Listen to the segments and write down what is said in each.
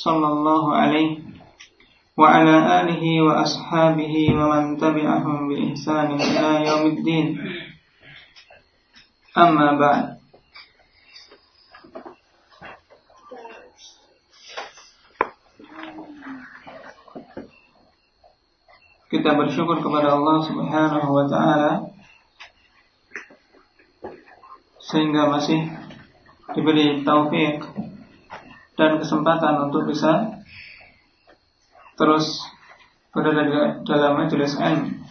sallallahu alaihi wa ala alihi wa ashabihi wa man tabi'ahum bi ihsan ila yaumiddin. Amma ba'd. Kita bersyukur kepada Allah Subhanahu wa taala sehingga masih diberi taufik dan kesempatan untuk bisa terus berada dalam majelis ilmu.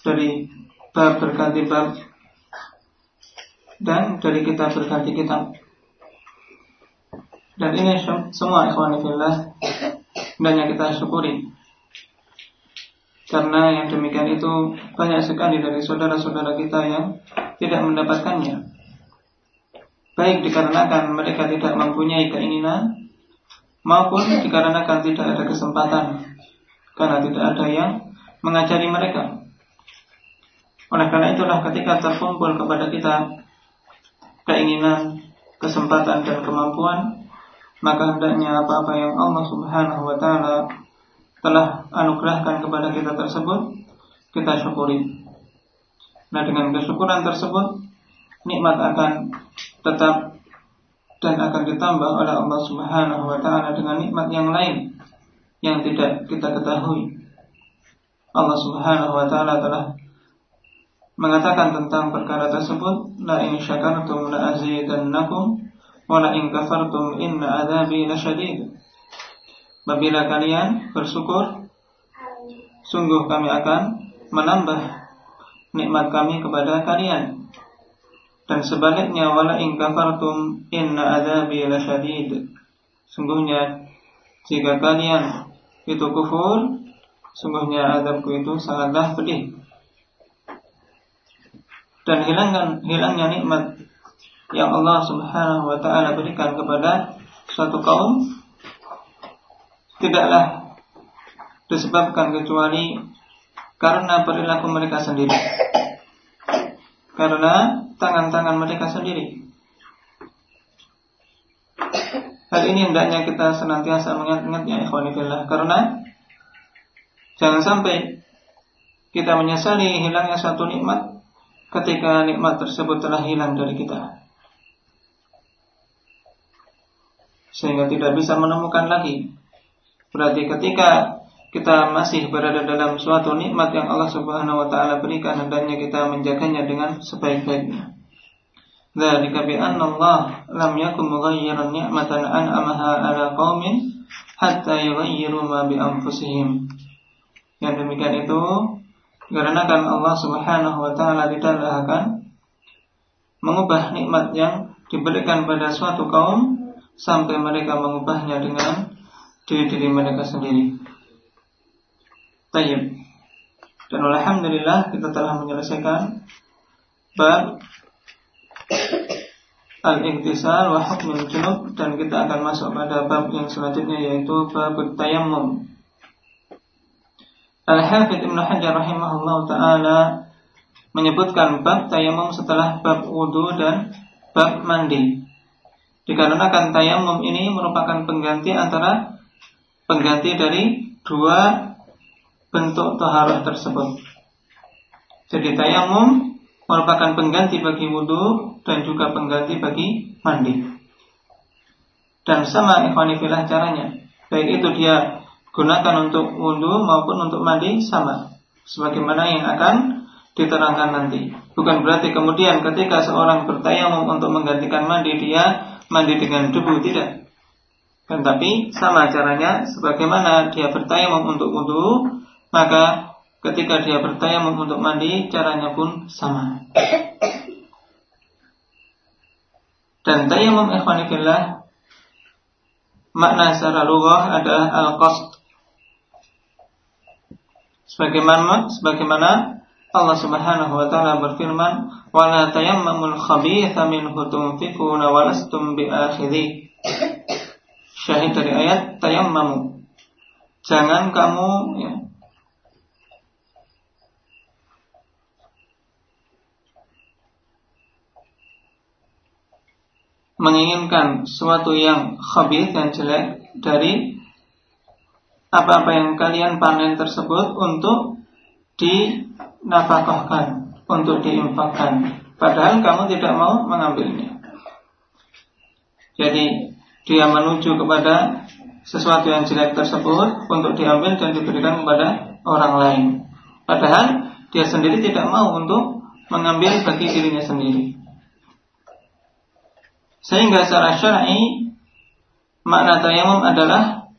Dari bab berganti bab dan dari kitab berganti kitab. Dan ini semua ikhwanifillah dan yang kita syukuri. Karena yang demikian itu banyak sekali dari saudara-saudara kita yang tidak mendapatkannya. Baik dikarenakan mereka tidak mempunyai keinginan maupun dikarenakan tidak ada kesempatan karena tidak ada yang mengajari mereka. Oleh karena itulah ketika terkumpul kepada kita keinginan, kesempatan dan kemampuan, maka hendaknya apa-apa yang Allah Subhanahu wa taala telah anugerahkan kepada kita tersebut kita syukuri. Nah dengan kesyukuran tersebut nikmat akan tetap dan akan ditambah oleh Allah Subhanahu wa taala dengan nikmat yang lain yang tidak kita ketahui. Allah Subhanahu wa taala telah mengatakan tentang perkara tersebut, la in syakartum la azidannakum wa la in kafartum inna adzabi lasyadid. Apabila kalian bersyukur, sungguh kami akan menambah nikmat kami kepada kalian. Dan sebaliknya wala in kafartum inna adzabi lasyadid. Sungguhnya jika kalian itu kufur, sungguhnya azabku itu sangatlah pedih. Dan hilangkan hilangnya nikmat yang Allah Subhanahu wa taala berikan kepada suatu kaum tidaklah disebabkan kecuali karena perilaku mereka sendiri. Karena tangan-tangan mereka sendiri. Hal ini hendaknya kita senantiasa mengingat-ingatnya ikhwanifillah karena jangan sampai kita menyesali hilangnya suatu nikmat ketika nikmat tersebut telah hilang dari kita. Sehingga tidak bisa menemukan lagi Berarti ketika kita masih berada dalam suatu nikmat yang Allah Subhanahu wa taala berikan hendaknya kita menjaganya dengan sebaik-baiknya. Dzalika bi anna Allah lam yakun mughayyiran ni'matan an'amaha 'ala qaumin hatta yughayyiru ma bi anfusihim. Yang demikian itu karena kan Allah Subhanahu wa taala tidaklah akan mengubah nikmat yang diberikan pada suatu kaum sampai mereka mengubahnya dengan diri diri mereka sendiri. Tayyib. Dan alhamdulillah kita telah menyelesaikan bab al-iktisal wa hukmul junub dan kita akan masuk pada bab yang selanjutnya yaitu bab tayammum. Al-Hafidh Ibnu Hajar rahimahullah taala menyebutkan bab tayammum setelah bab wudu dan bab mandi. Dikarenakan tayammum ini merupakan pengganti antara pengganti dari dua bentuk taharah tersebut. Jadi tayamum merupakan pengganti bagi wudhu dan juga pengganti bagi mandi. Dan sama ikhwanifillah caranya. Baik itu dia gunakan untuk wudhu maupun untuk mandi sama. Sebagaimana yang akan diterangkan nanti. Bukan berarti kemudian ketika seorang bertayamum untuk menggantikan mandi dia mandi dengan debu tidak. Dan tapi sama caranya sebagaimana dia bertayamum untuk wudhu, maka ketika dia bertayamum untuk mandi caranya pun sama. Dan tayamum ikhwanifillah makna secara lughah adalah al-qasd. Sebagaimana sebagaimana Allah Subhanahu wa taala berfirman, "Wa la tayammamul khabitha minhu tunfiquna wa lastum bi'akhidhi." Syahid dari ayat tayammamu. Jangan kamu ya, menginginkan sesuatu yang khabith dan jelek dari apa-apa yang kalian panen tersebut untuk dinafkahkan, untuk diinfakkan. Padahal kamu tidak mau mengambilnya. Jadi dia menuju kepada sesuatu yang jelek tersebut untuk diambil dan diberikan kepada orang lain. Padahal dia sendiri tidak mau untuk mengambil bagi dirinya sendiri. Sehingga secara syar'i makna tayamum adalah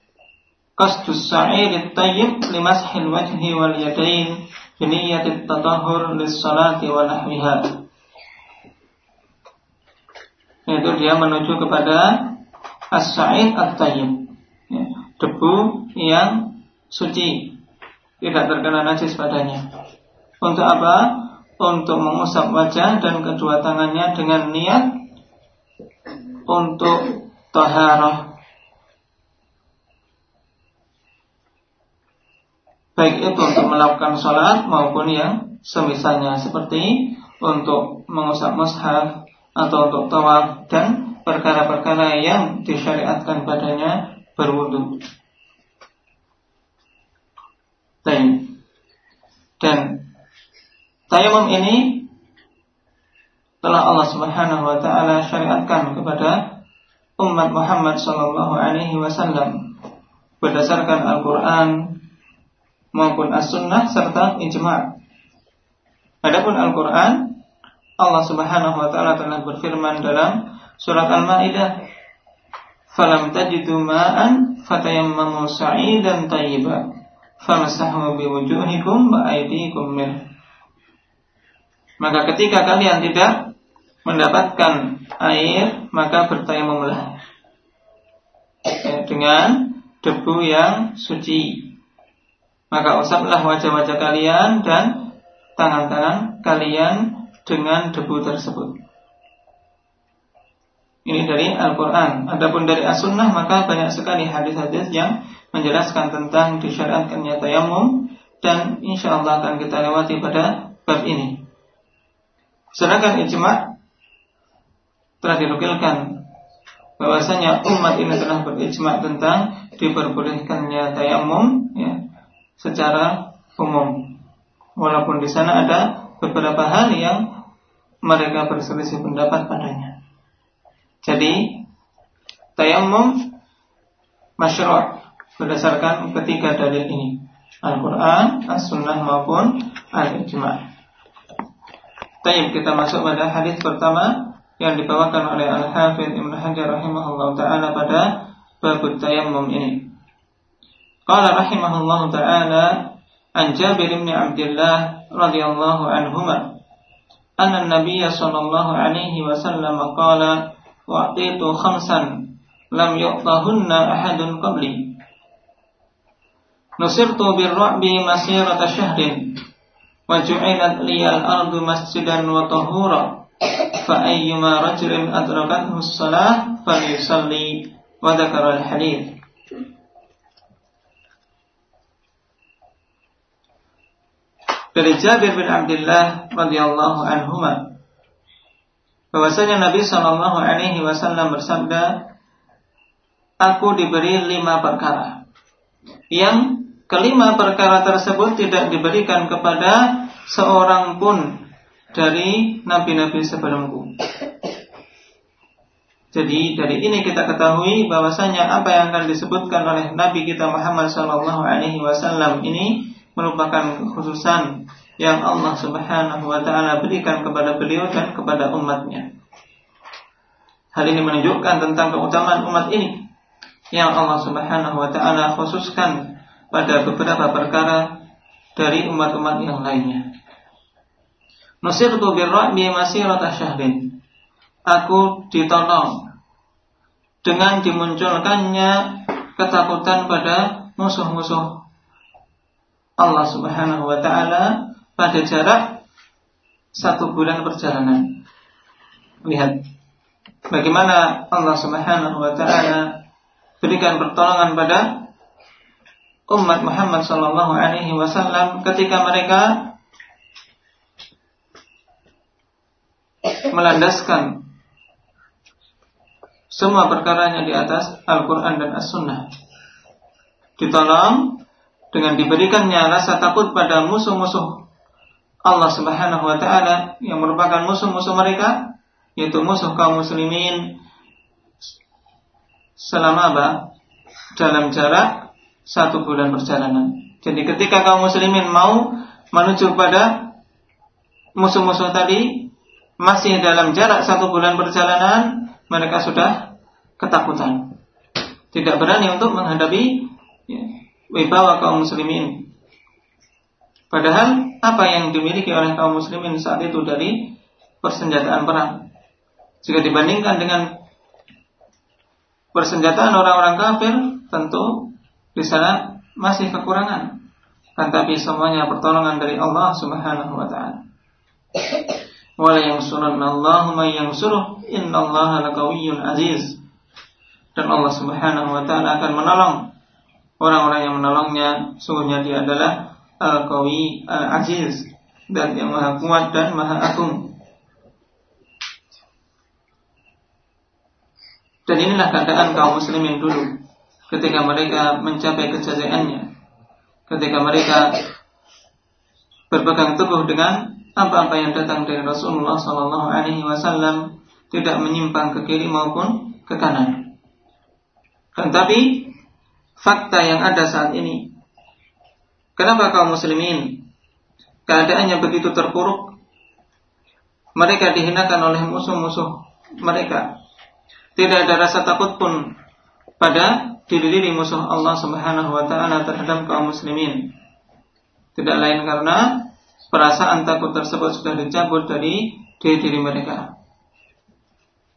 qasdus sa'ir tayyib limashil wajhi wal yadain biniyati tatahhur lis salati wa nahwiha. Yaitu dia menuju kepada as-sa'id at-tayyib. Ya, debu yang suci, tidak terkena najis padanya. Untuk apa? Untuk mengusap wajah dan kedua tangannya dengan niat untuk taharah. Baik itu untuk melakukan sholat maupun yang semisalnya. Seperti untuk mengusap mushaf atau untuk tawaf dan perkara-perkara yang disyariatkan padanya berwudu. Dan tayamum ini telah Allah Subhanahu wa taala syariatkan kepada umat Muhammad sallallahu alaihi wasallam berdasarkan Al-Qur'an maupun As-Sunnah serta ijma'. Adapun Al-Qur'an Allah Subhanahu wa taala telah berfirman dalam surat Al-Maidah falam tajidu ma'an fatayammamu sa'idan tayyiba famsahu biwujuhikum wa aydikum min maka ketika kalian tidak mendapatkan air maka bertayamumlah ya, dengan debu yang suci. Maka usaplah wajah-wajah kalian dan tangan-tangan kalian dengan debu tersebut. Ini dari Al-Quran. Adapun dari As-Sunnah maka banyak sekali hadis-hadis yang menjelaskan tentang disyariatkannya tayamum dan insya Allah akan kita lewati pada bab ini. Sedangkan ijma telah dinukilkan bahwasanya umat ini telah berijma tentang diperbolehkannya tayamum ya, secara umum. Walaupun di sana ada beberapa hal yang mereka berselisih pendapat padanya. Jadi tayamum masyru' berdasarkan ketiga dalil ini. Al-Quran, As-Sunnah maupun Al-Ijma' kita masuk pada hadis pertama yang dibawakan oleh Al-Hafidh Ibn Hajar rahimahullah taala pada bab tayammum ini. Qala rahimahullah taala an Jabir bin Abdullah radhiyallahu anhuma anna an-nabiy sallallahu alaihi wasallam qala wa'titu khamsan lam yu'tahunna ahadun qabli Nusirtu birra'bi masirata syahrin وجعلت لي الأرض مسجدا وطهورا فأيما رجل أدركته الصلاة فليصلي وذكر الحديث dari Jabir bin Abdullah radhiyallahu anhuma bahwasanya Nabi Shallallahu alaihi wasallam bersabda aku diberi lima perkara yang kelima perkara tersebut tidak diberikan kepada seorang pun dari nabi-nabi sebelumku. Jadi dari ini kita ketahui bahwasanya apa yang akan disebutkan oleh Nabi kita Muhammad Shallallahu Alaihi Wasallam ini merupakan kekhususan yang Allah Subhanahu Wa Taala berikan kepada beliau dan kepada umatnya. Hal ini menunjukkan tentang keutamaan umat ini yang Allah Subhanahu Wa Taala khususkan pada beberapa perkara dari umat-umat yang lainnya. Nusirtu birra'bi masirata syahrin. Aku ditolong dengan dimunculkannya ketakutan pada musuh-musuh Allah Subhanahu wa taala pada jarak satu bulan perjalanan. Lihat bagaimana Allah Subhanahu wa taala berikan pertolongan pada umat Muhammad sallallahu alaihi wasallam ketika mereka melandaskan semua perkaranya di atas Al-Quran dan As-Sunnah. Ditolong dengan diberikannya rasa takut pada musuh-musuh Allah Subhanahu wa taala yang merupakan musuh-musuh mereka yaitu musuh kaum muslimin selama apa? dalam jarak satu bulan perjalanan. Jadi ketika kaum muslimin mau menuju pada musuh-musuh tadi masih dalam jarak satu bulan perjalanan, mereka sudah ketakutan. Tidak berani untuk menghadapi ya, wibawa kaum muslimin. Padahal apa yang dimiliki oleh kaum muslimin saat itu dari persenjataan perang. Jika dibandingkan dengan persenjataan orang-orang kafir, tentu di sana masih kekurangan. Kan tapi semuanya pertolongan dari Allah Subhanahu wa taala. Wala yansurunna Allahu may yansuruh. Innallaha laqawiyyun aziz. Dan Allah Subhanahu wa taala akan menolong orang-orang yang menolongnya. Sungguhnya dia adalah Al-Qawi Al-Aziz. Dan yang maha kuat dan maha agung. Dan inilah keadaan kaum muslimin dulu. Ketika mereka mencapai kejayaannya ketika mereka berpegang teguh dengan apa-apa yang datang dari Rasulullah Sallallahu Alaihi Wasallam tidak menyimpang ke kiri maupun ke kanan. Tetapi fakta yang ada saat ini, kenapa kaum muslimin keadaannya begitu terpuruk? Mereka dihinakan oleh musuh-musuh mereka. Tidak ada rasa takut pun pada diri-diri musuh Allah Subhanahu wa taala terhadap kaum muslimin. Tidak lain karena perasaan takut tersebut sudah dicabut dari diri-diri mereka.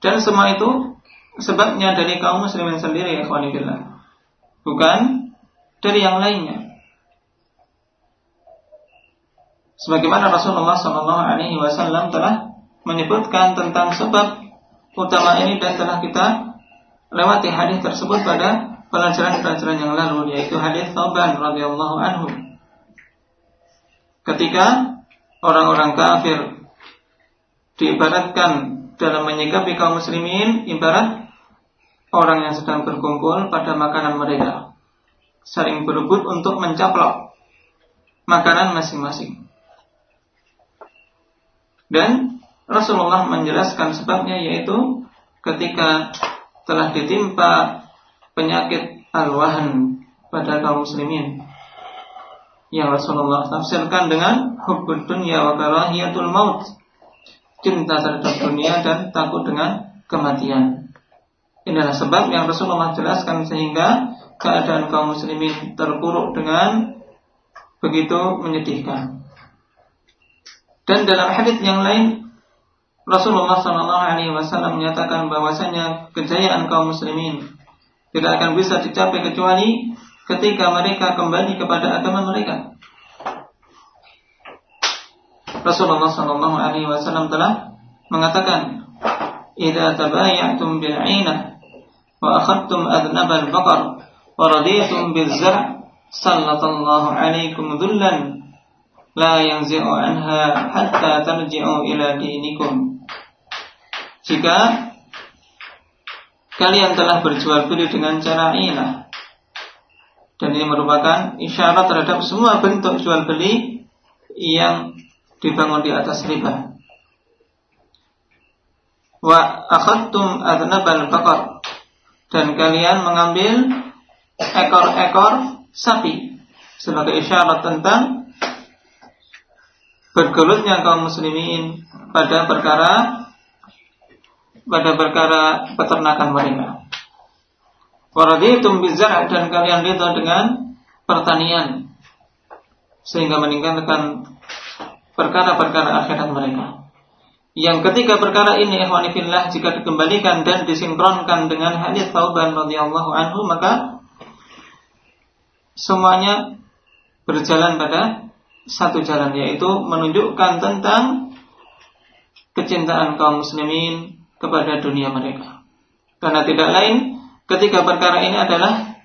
Dan semua itu sebabnya dari kaum muslimin sendiri ya billah. Bukan dari yang lainnya. Sebagaimana Rasulullah Shallallahu Alaihi Wasallam telah menyebutkan tentang sebab utama ini dan telah kita lewati hadis tersebut pada pelajaran-pelajaran yang lalu yaitu hadis Tauban radhiyallahu anhu. Ketika orang-orang kafir diibaratkan dalam menyikapi kaum muslimin ibarat orang yang sedang berkumpul pada makanan mereka, saling berebut untuk mencaplok makanan masing-masing. Dan Rasulullah menjelaskan sebabnya yaitu ketika telah ditimpa penyakit al-wahan pada kaum muslimin yang Rasulullah tafsirkan dengan hubbud dunya wa karahiyatul maut cinta terhadap dunia dan takut dengan kematian Inilah sebab yang Rasulullah jelaskan sehingga keadaan kaum muslimin terpuruk dengan begitu menyedihkan. Dan dalam hadis yang lain Rasulullah Shallallahu Alaihi Wasallam menyatakan bahwasanya kejayaan kaum muslimin tidak akan bisa dicapai kecuali ketika mereka kembali kepada agama mereka. Rasulullah Shallallahu Alaihi Wasallam telah mengatakan, "Ida tabayyatum bil ainah, wa akhtum adnab al bakar, wa radiyatum bil zar, sallallahu alaihi wasallam, la yanzi'u anha hatta tarji'u ila dinikum." Jika kalian telah berjual beli dengan cara inah, dan ini merupakan isyarat terhadap semua bentuk jual beli yang dibangun di atas riba. Wa akhadtum adnabal baqar dan kalian mengambil ekor-ekor sapi sebagai isyarat tentang bergelutnya kaum muslimin pada perkara pada perkara peternakan mereka. Waraditum bizar dan kalian ridho dengan pertanian sehingga meninggalkan perkara-perkara akhirat mereka. yang ketiga perkara ini ikhwanifillah jika dikembalikan dan disinkronkan dengan hadis Tauban radhiyallahu anhu maka semuanya berjalan pada satu jalan yaitu menunjukkan tentang kecintaan kaum muslimin kepada dunia mereka. Karena tidak lain ketika perkara ini adalah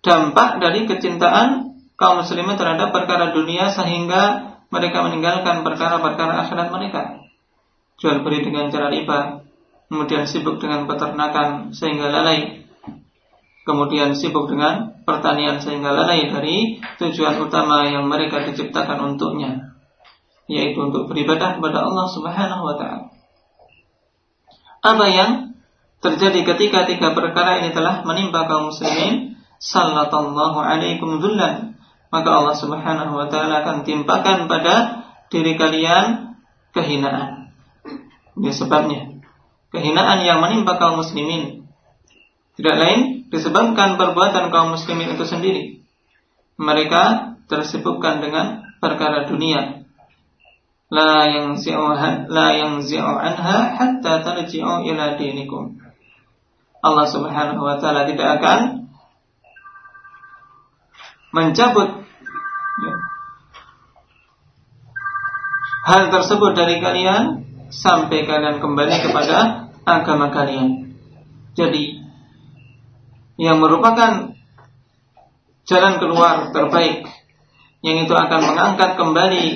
dampak dari kecintaan kaum muslimin terhadap perkara dunia sehingga mereka meninggalkan perkara-perkara akhirat mereka jual beli dengan cara riba, kemudian sibuk dengan peternakan sehingga lalai, kemudian sibuk dengan pertanian sehingga lalai dari tujuan utama yang mereka diciptakan untuknya, yaitu untuk beribadah kepada Allah Subhanahu wa taala. Apa yang terjadi ketika tiga perkara ini telah menimpa kaum muslimin? Sallallahu alaikum dhullan. Maka Allah Subhanahu wa taala akan timpakan pada diri kalian kehinaan. Ini sebabnya. Kehinaan yang menimpa kaum muslimin. Tidak lain disebabkan perbuatan kaum muslimin itu sendiri. Mereka tersibukkan dengan perkara dunia. La yang la yang anha hatta tarji'u ila dinikum. Allah Subhanahu wa taala tidak akan mencabut hal tersebut dari kalian sampai kalian kembali kepada agama kalian. Jadi yang merupakan jalan keluar terbaik yang itu akan mengangkat kembali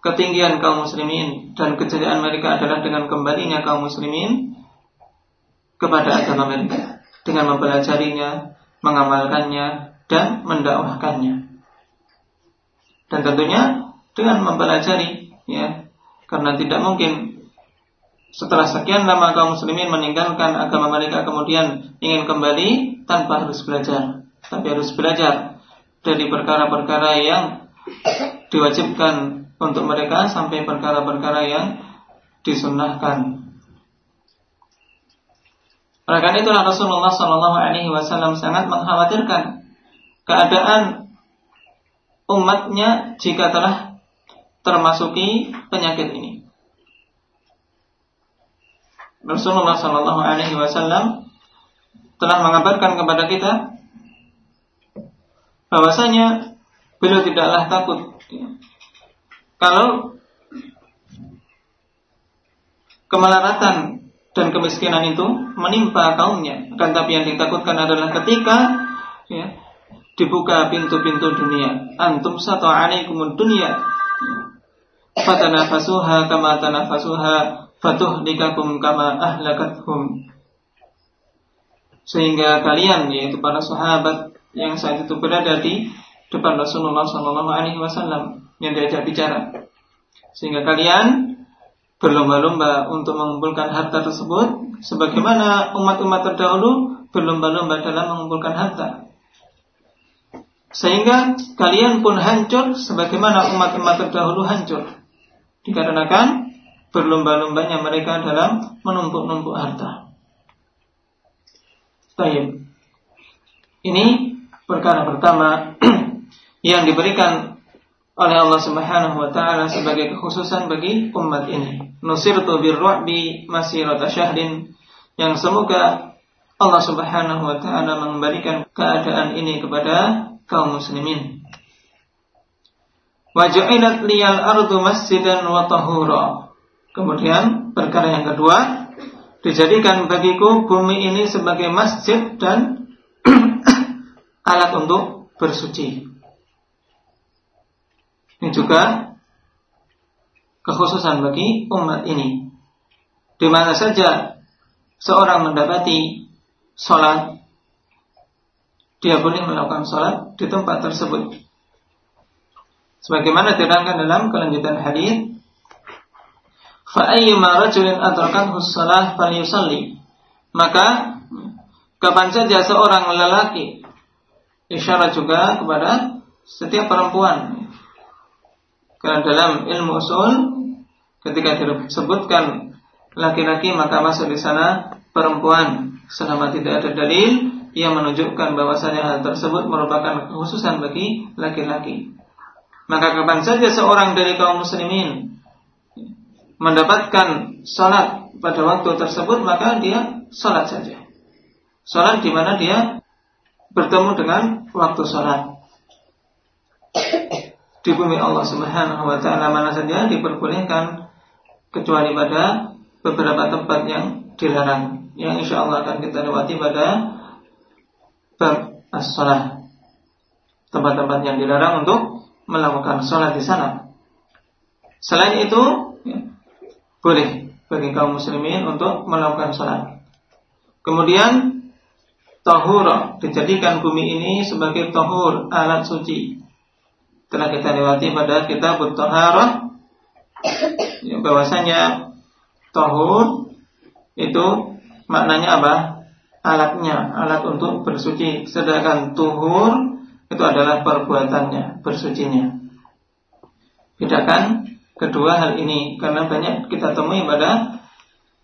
ketinggian kaum muslimin dan kejayaan mereka adalah dengan kembalinya kaum muslimin kepada agama mereka dengan mempelajarinya, mengamalkannya dan mendakwahkannya. Dan tentunya dengan mempelajari ya karena tidak mungkin setelah sekian lama kaum muslimin meninggalkan agama mereka kemudian ingin kembali tanpa harus belajar. Tapi harus belajar dari perkara-perkara yang diwajibkan untuk mereka sampai perkara-perkara yang disunnahkan. Oleh karena itulah Rasulullah Shallallahu Alaihi Wasallam sangat mengkhawatirkan keadaan umatnya jika telah termasuki penyakit ini. Rasulullah Shallallahu Alaihi Wasallam telah mengabarkan kepada kita bahwasanya beliau tidaklah takut kalau kemelaratan dan kemiskinan itu menimpa kaumnya. Akan tapi yang ditakutkan adalah ketika ya, dibuka pintu-pintu dunia. Antum satu alaikumud dunia fatanafasuha kama tanafasuha fatuhlikakum kama ahlakathum sehingga kalian yaitu para sahabat yang saat itu berada di depan Rasulullah Shallallahu Alaihi Wasallam yang diajak bicara sehingga kalian berlomba-lomba untuk mengumpulkan harta tersebut sebagaimana umat-umat terdahulu berlomba-lomba dalam mengumpulkan harta sehingga kalian pun hancur sebagaimana umat-umat terdahulu hancur Dikarenakan berlomba-lombanya mereka dalam menumpuk-numpuk harta. Baik. Ini perkara pertama yang diberikan oleh Allah Subhanahu wa taala sebagai kekhususan bagi umat ini. Nusirtu birru'bi masirata syahrin yang semoga Allah Subhanahu wa taala mengembalikan keadaan ini kepada kaum muslimin. Wajulat liyal ardu masjidan wa tahura. Kemudian perkara yang kedua, dijadikan bagiku bumi ini sebagai masjid dan alat untuk bersuci. Ini juga kekhususan bagi umat ini. Di mana saja seorang mendapati sholat, dia boleh melakukan sholat di tempat tersebut. Sebagaimana diterangkan dalam kelanjutan hadis, rajulin adrakathu shalah falyusalli. Maka kapan saja seorang lelaki isyarat juga kepada setiap perempuan. Karena dalam ilmu usul ketika disebutkan laki-laki maka masuk di sana perempuan selama tidak ada dalil yang menunjukkan bahwasanya hal tersebut merupakan khususan bagi laki-laki. Maka kapan saja seorang dari kaum muslimin mendapatkan sholat pada waktu tersebut maka dia sholat saja. Sholat di mana dia bertemu dengan waktu sholat. Di bumi Allah Subhanahu Wa Taala mana saja diperbolehkan kecuali pada beberapa tempat yang dilarang. Yang insya Allah akan kita lewati pada bab as-sholat. Tempat-tempat yang dilarang untuk melakukan sholat di sana. Selain itu, ya, boleh bagi kaum muslimin untuk melakukan sholat. Kemudian tahur dijadikan bumi ini sebagai tahur alat suci. Telah kita lewati pada kitab taharah ya, bahwasanya tahur itu maknanya apa? Alatnya, alat untuk bersuci. Sedangkan tuhur itu adalah perbuatannya, bersucinya. Bedakan kedua hal ini karena banyak kita temui pada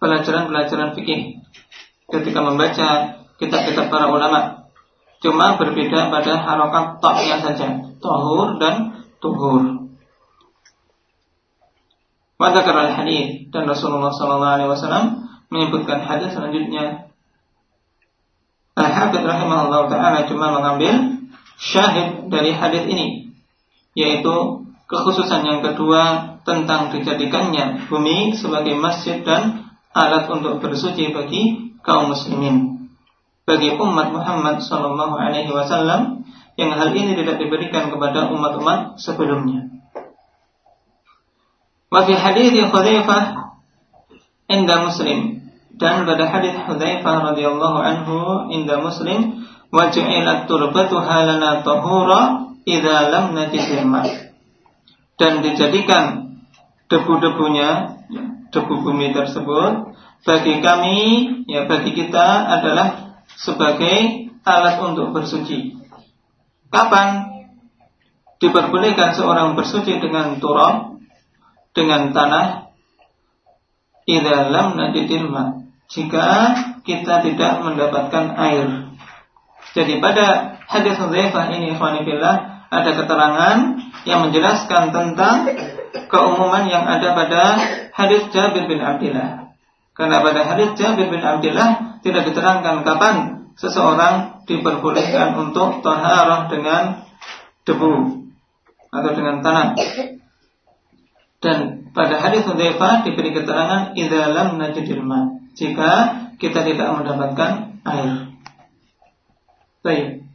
pelajaran-pelajaran fikih ketika membaca kitab-kitab para ulama cuma berbeda pada harokat taknya saja tahur dan tuhur Wadakar al hadis dan Rasulullah Wasallam menyebutkan hadis selanjutnya. Al Hafidh rahimahullah taala cuma mengambil syahid dari hadis ini, yaitu kekhususan yang kedua tentang dijadikannya bumi sebagai masjid dan alat untuk bersuci bagi kaum muslimin. Bagi umat Muhammad Sallallahu Alaihi Wasallam yang hal ini tidak diberikan kepada umat-umat sebelumnya. Wa fi hadits Hudzaifah inda Muslim dan pada hadis Hudzaifah radhiyallahu anhu inda Muslim wa ju'ilat turbatu halana tahura idza lam dan dijadikan debu-debunya, ya, debu bumi tersebut bagi kami, ya bagi kita adalah sebagai alat untuk bersuci. Kapan diperbolehkan seorang bersuci dengan turab, dengan tanah, idza lam najidil Jika kita tidak mendapatkan air. Jadi pada hadis Hudzaifah ini ikhwanillah ada keterangan yang menjelaskan tentang keumuman yang ada pada hadis Jabir bin Abdullah. Karena pada hadis Jabir bin Abdullah tidak diterangkan kapan seseorang diperbolehkan untuk taharah dengan debu atau dengan tanah. Dan pada hadis Hudzaifah diberi keterangan idza lam najidil jika kita tidak mendapatkan air. Baik.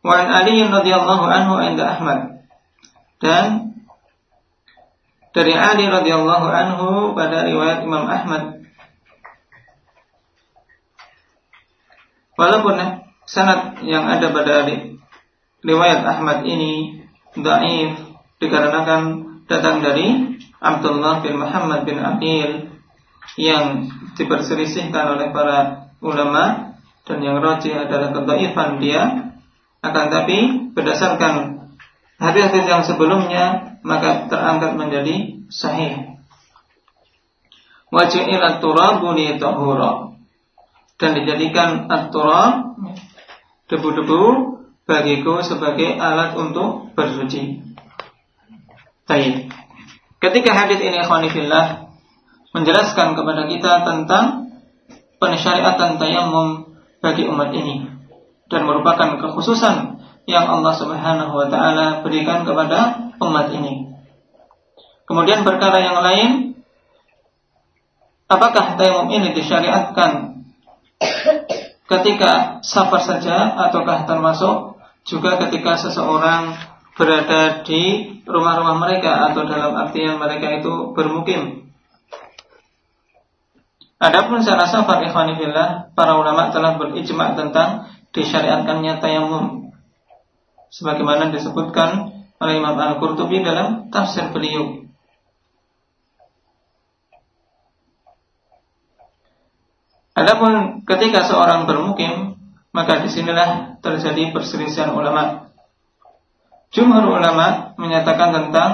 Wa an Ali radhiyallahu anhu inda Ahmad. Dan dari Ali radhiyallahu anhu pada riwayat Imam Ahmad. Walaupun sanad yang ada pada riwayat Ahmad ini dhaif dikarenakan datang dari Abdullah bin Muhammad bin Aqil yang diperselisihkan oleh para ulama dan yang rajih adalah kedhaifan dia akan tapi berdasarkan hadis-hadis yang sebelumnya maka terangkat menjadi sahih. Wajib at-turabu tahura dan dijadikan at-turab debu-debu bagiku sebagai alat untuk bersuci. Baik. Ketika hadis ini khonifillah menjelaskan kepada kita tentang pensyariatan tayammum bagi umat ini dan merupakan kekhususan yang Allah Subhanahu wa taala berikan kepada umat ini. Kemudian perkara yang lain, apakah tayamum ini disyariatkan ketika safar saja ataukah termasuk juga ketika seseorang berada di rumah-rumah mereka atau dalam artian mereka itu bermukim. Adapun secara safar ikhwanifillah, para ulama telah berijma tentang disyariatkannya tayamum. Sebagaimana disebutkan oleh Imam Al-Qurtubi dalam tafsir beliau. Adapun ketika seorang bermukim, maka di sinilah terjadi perselisihan ulama. Jumhur ulama menyatakan tentang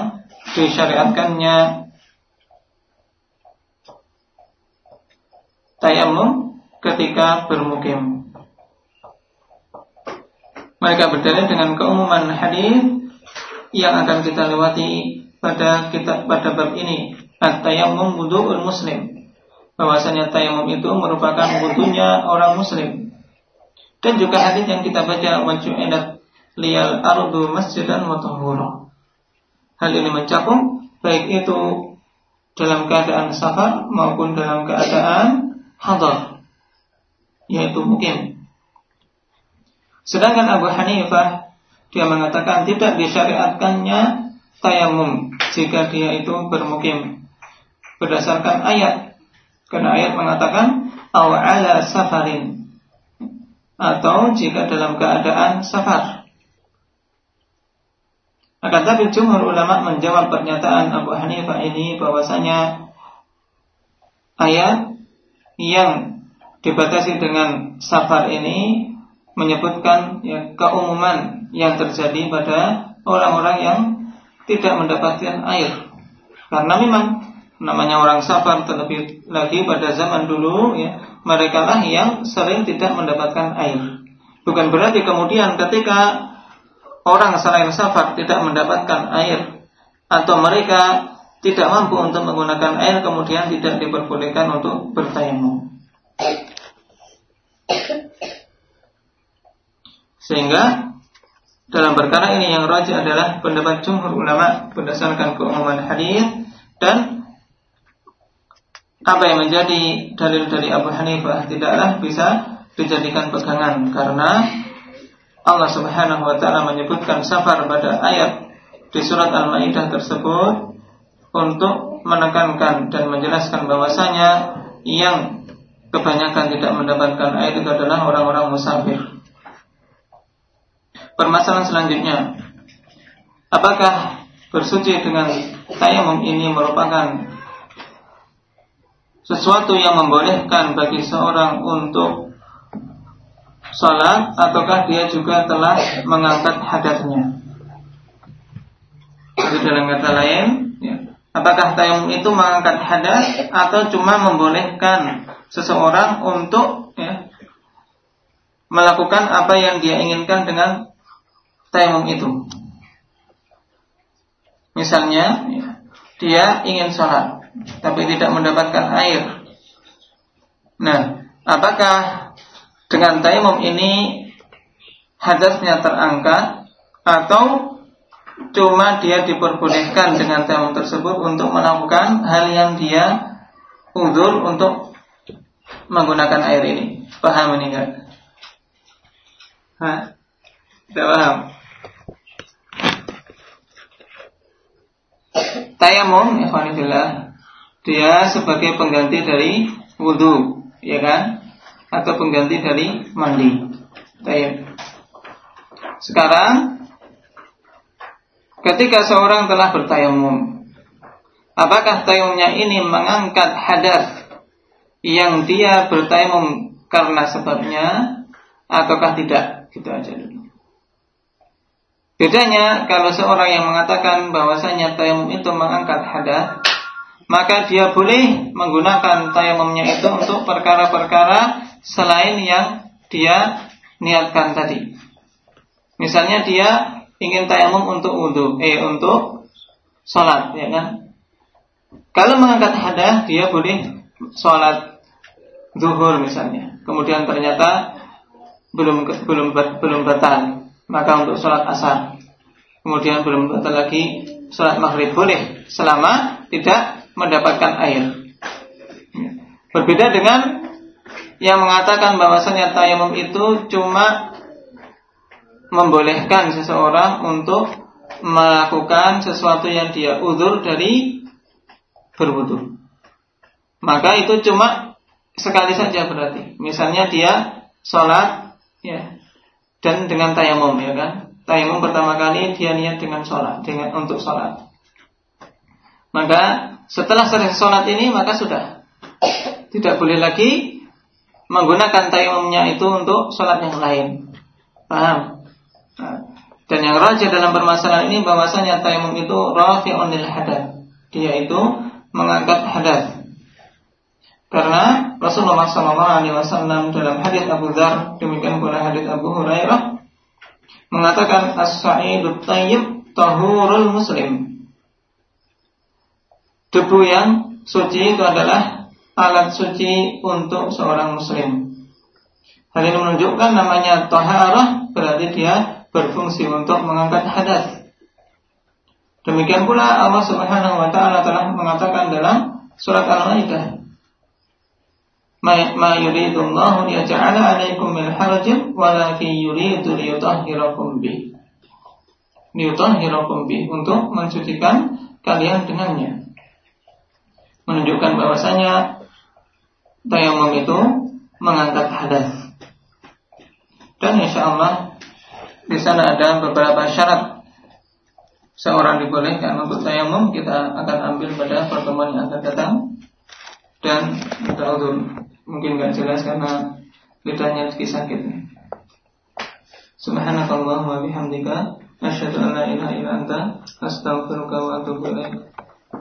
disyariatkannya tayamum ketika bermukim. Mereka berdalil dengan keumuman hadis yang akan kita lewati pada kitab pada bab ini at-tayammum wudu'ul muslim. Bahwasanya tayamum itu merupakan wudunya orang muslim. Dan juga hadis yang kita baca waju'ilat liyal ardu masjidan wa tahura. Hal ini mencakup baik itu dalam keadaan safar maupun dalam keadaan hadar yaitu mungkin. Sedangkan Abu Hanifah dia mengatakan tidak disyariatkannya tayamum jika dia itu bermukim. Berdasarkan ayat karena ayat mengatakan aw ala safarin atau jika dalam keadaan safar. Akan tapi jumhur ulama menjawab pernyataan Abu Hanifah ini bahwasanya ayat yang dibatasi dengan safar ini menyebutkan ya, keumuman yang terjadi pada orang-orang yang tidak mendapatkan air. Karena memang namanya orang safar terlebih lagi pada zaman dulu ya, mereka lah yang sering tidak mendapatkan air. Bukan berarti kemudian ketika orang selain safar tidak mendapatkan air atau mereka tidak mampu untuk menggunakan air kemudian tidak diperbolehkan untuk bertayamum. Sehingga dalam perkara ini yang rajin adalah pendapat jumhur ulama berdasarkan keumuman hadis dan apa yang menjadi dalil dari Abu Hanifah tidaklah bisa dijadikan pegangan karena Allah Subhanahu wa taala menyebutkan safar pada ayat di surat Al-Maidah tersebut untuk menekankan dan menjelaskan bahwasanya yang kebanyakan tidak mendapatkan air itu adalah orang-orang musafir. Permasalahan selanjutnya, apakah bersuci dengan tayamum ini merupakan sesuatu yang membolehkan bagi seorang untuk sholat ataukah dia juga telah mengangkat hadatnya. Jadi dalam kata lain, ya, apakah tayamum itu mengangkat hadas atau cuma membolehkan seseorang untuk ya, melakukan apa yang dia inginkan dengan tayamum itu. Misalnya, ya, dia ingin sholat, tapi tidak mendapatkan air. Nah, apakah dengan taimum ini hadasnya terangkat atau cuma dia diperbolehkan dengan taimum tersebut untuk melakukan hal yang dia uzur untuk menggunakan air ini. Paham ini enggak? Hah? Tidak paham? Tayamum, ikhwanillah, dia sebagai pengganti dari wudhu, ya kan? atau pengganti dari mandi. Baik. Sekarang ketika seorang telah bertayamum, apakah tayamumnya ini mengangkat hadas yang dia bertayamum karena sebabnya ataukah tidak? Gitu aja dulu. Bedanya kalau seorang yang mengatakan bahwasanya tayamum itu mengangkat hadas, maka dia boleh menggunakan tayamumnya itu untuk perkara-perkara selain yang dia niatkan tadi. Misalnya dia ingin tayamum untuk wudhu, eh untuk sholat, ya kan? Kalau mengangkat hadah, dia boleh sholat zuhur misalnya. Kemudian ternyata belum belum belum batal, maka untuk sholat asar. Kemudian belum batal lagi sholat maghrib boleh selama tidak mendapatkan air. Berbeda dengan yang mengatakan bahwasanya tayamum itu cuma membolehkan seseorang untuk melakukan sesuatu yang dia udur dari berwudu. Maka itu cuma sekali saja berarti. Misalnya dia sholat ya dan dengan tayamum ya kan. Tayamum pertama kali dia niat dengan sholat dengan untuk sholat. Maka setelah selesai sholat ini maka sudah tidak boleh lagi menggunakan tayamumnya itu untuk sholat yang lain. Paham? Nah, dan yang raja dalam permasalahan ini bahwasanya tayamum itu rafi'un lil hadas. Dia itu mengangkat hadas. Karena Rasulullah SAW dalam hadis Abu Dzar demikian pula hadis Abu Hurairah mengatakan as-sa'idut tayyib tahurul muslim. debu yang suci itu adalah alat suci untuk seorang muslim. Hal ini menunjukkan namanya toharah berarti dia berfungsi untuk mengangkat hadas. Demikian pula Allah Subhanahu wa taala telah mengatakan dalam surat Al-Maidah ma yuridu Allah liyaj'ala 'alaikum min harajin walakin yuridu liyutahhirakum bi. Liyutahhirakum bi untuk mensucikan kalian dengannya. Menunjukkan bahwasanya tayamum itu mengangkat hadas. Dan insya Allah di sana ada beberapa syarat. Seorang dibolehkan untuk tayamum kita akan ambil pada pertemuan yang akan datang dan kita mungkin nggak jelas karena lidahnya lagi sakit. Subhanakallahumma bihamdika asyhadu an la ilaha illa anta astaghfiruka wa atubu ilaik.